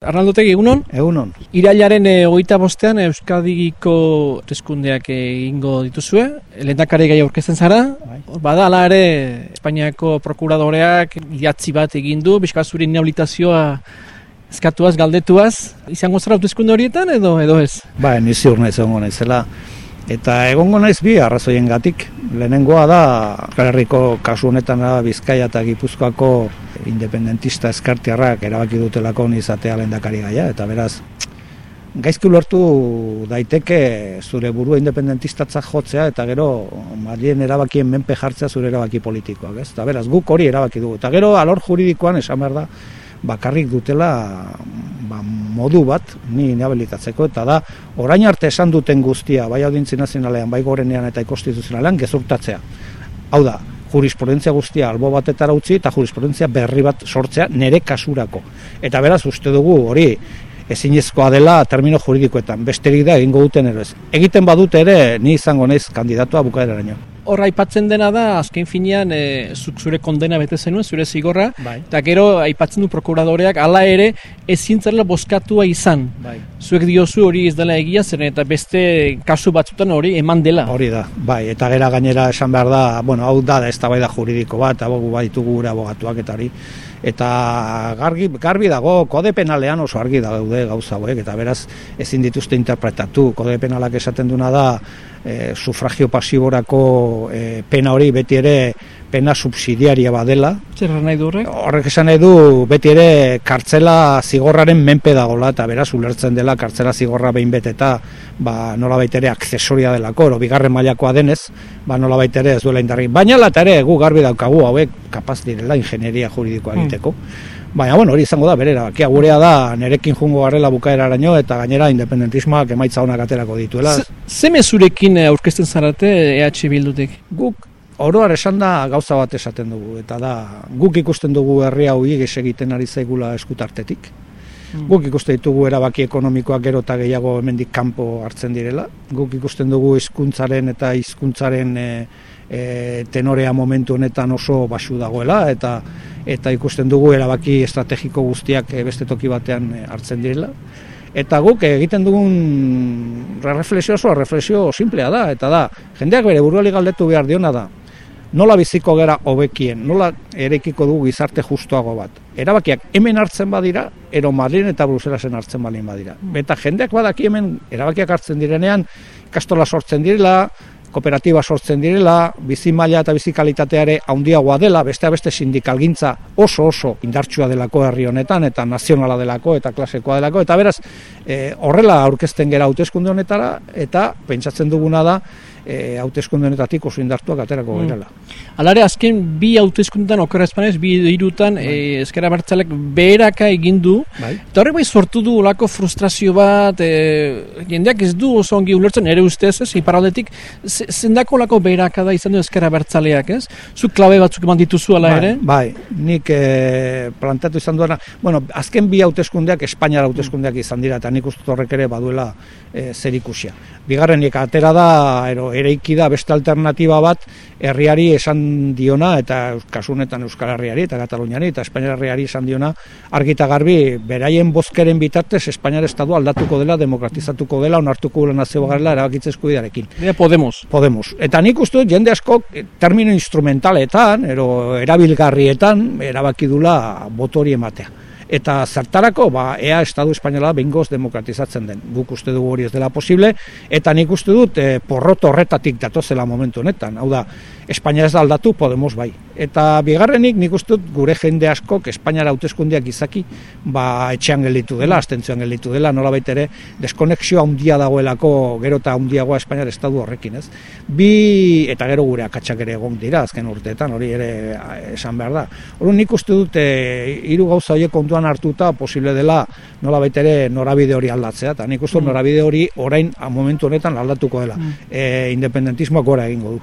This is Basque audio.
Arnaldotegi, egunon? Egunon. Irailaren e, hogeita bostean Euskadiko teskundeak egingo dituzue, lehendakari gai aurkezten zara, bai. bada ala ere Espainiako prokuradoreak iatzi bat egin du, bizkazuri inhabilitazioa eskatuaz, galdetuaz, izango zara hauteskunde horietan edo edo ez? Ba, nizi urne egongo naizela. Eta egongo naiz bi arrazoien gatik. Lehenengoa da, Herriko kasu honetan da Bizkaia eta Gipuzkoako independentista eskartiarrak erabaki dutelako izatea lehendakari gaia, eta beraz, gaizki ulertu daiteke zure burua independentistatzak jotzea, eta gero, marien erabakien menpe jartzea zure erabaki politikoak, ez? Eta beraz, guk hori erabaki dugu. Eta gero, alor juridikoan, esan behar da, bakarrik dutela ba, modu bat, ni inhabilitatzeko, eta da, orain arte esan duten guztia, bai audintzi nazionalean, bai gorenean eta ikonstituzionalean, gezurtatzea. Hau da, jurisprudentzia guztia albo batetara utzi eta jurisprudentzia berri bat sortzea nere kasurako. Eta beraz uste dugu hori ezinezkoa dela termino juridikoetan, besterik da egingo duten ere ez. Egiten badute ere ni izango naiz kandidatua bukaeraraino hor aipatzen dena da, azken finean, e, zure kondena bete zenuen, zure zigorra, bai. eta gero aipatzen du prokuradoreak, hala ere, ezin zerela boskatua izan. Bai. Zuek diozu hori ez dela egia zen, eta beste kasu batzutan hori eman dela. Hori da, bai, eta gera gainera esan behar da, bueno, hau da, ez da bai da juridiko bat, abogu baitugu gure abogatuak eta hori, eta garbi, garbi dago kode penalean oso argi daude gauza hauek eta beraz ezin dituzte interpretatu kode penalak esaten duna da e, sufragio pasiborako e, pena hori beti ere pena subsidiaria badela. Zer nahi du horrek? Horrek esan nahi du beti ere kartzela zigorraren menpe dagola eta beraz ulertzen dela kartzela zigorra behin beteta ba, nola baitere aksesoria delako, oro, bigarren mailakoa denez, ba, nola baitere ez duela indarri. Baina lata ere gu garbi daukagu hauek kapaz direla ingenieria juridikoa hmm. Baina, bueno, hori izango da, berera, kia gurea da, nerekin jungo garrela bukaeraraino eta gainera independentismoak emaitza honak aterako dituela. Ze mezurekin aurkezten zarate EH Bildutik? Guk oroar esan da gauza bat esaten dugu, eta da guk ikusten dugu herri hau igez egiten ari zaigula eskutartetik. Hmm. Guk ikusten ditugu erabaki ekonomikoak gero eta gehiago hemendik kanpo hartzen direla. Guk ikusten dugu hizkuntzaren eta hizkuntzaren e, e, tenorea momentu honetan oso basu dagoela eta eta ikusten dugu erabaki estrategiko guztiak e, beste toki batean e, hartzen direla. Eta guk egiten dugun reflexio oso reflexio simplea da, eta da, jendeak bere buruali galdetu behar diona da, nola biziko gera hobekien, nola erekiko dugu gizarte justuago bat. Erabakiak hemen hartzen badira, ero Madrid eta Bruselasen hartzen balin badira. Eta jendeak badaki hemen erabakiak hartzen direnean, kastola sortzen direla, kooperatiba sortzen direla, bizi maila eta bizi kalitateare handiagoa dela, beste beste sindikalgintza oso oso indartsua delako herri honetan eta nazionala delako eta klasekoa delako eta beraz e, horrela aurkezten gera hauteskunde honetara eta pentsatzen duguna da e, hauteskunde honetatik oso indartuak aterako mm. gerala. Alare azken bi hauteskundetan okera espanez, bi irutan bai. e, eskera bartzalek beheraka egin du bai. eta horrek bai sortu du olako frustrazio bat e, jendeak ez du oso ongi ulertzen ere ustez ez, iparaldetik zendako lako beheraka da izan du eskera bertzaleak ez? Zu klabe batzuk eman dituzu ala bai, ere? Bai, nik e, plantatu izan duena, bueno, azken bi hauteskundeak Espainiara hauteskundeak izan dira eta nik uste horrek ere baduela e, zer ikusia. Bigarrenik atera da, ero, ereiki da beste alternatiba bat herriari esan diona eta kasunetan Euskal Herriari eta Kataluniari eta Espainiar Herriari esan diona argita garbi beraien bozkeren bitartez Espainiar Estadu aldatuko dela, demokratizatuko dela, onartuko dela nazio garela erabakitze eskubidarekin. Podemos. Podemos. Eta nik uste dut jende asko eh, termino instrumentaletan, ero erabilgarrietan erabaki dula botori ematea eta zertarako ba ea estadu espainola bengoz demokratizatzen den. Guk uste dugu hori ez dela posible eta nik uste dut e, porrot horretatik datozela momentu honetan. Hau da Espainia ez da aldatu Podemos bai eta bigarrenik nik uste dut gure jende askok Espainiara hauteskundeak izaki ba etxean gelditu dela astentzioan gelditu dela nola ere deskonexioa handia dagoelako gero eta handiagoa Espainiar estadu horrekin ez bi eta gero gure akatsak ere egon dira azken urteetan hori ere esan behar da hori nik uste dut e, hiru gauza horiek kontuan hartuta posible dela nola ere norabide hori aldatzea, eta nik uste mm. norabide hori orain momentu honetan aldatuko dela. Mm. E, independentismoak gora egingo du.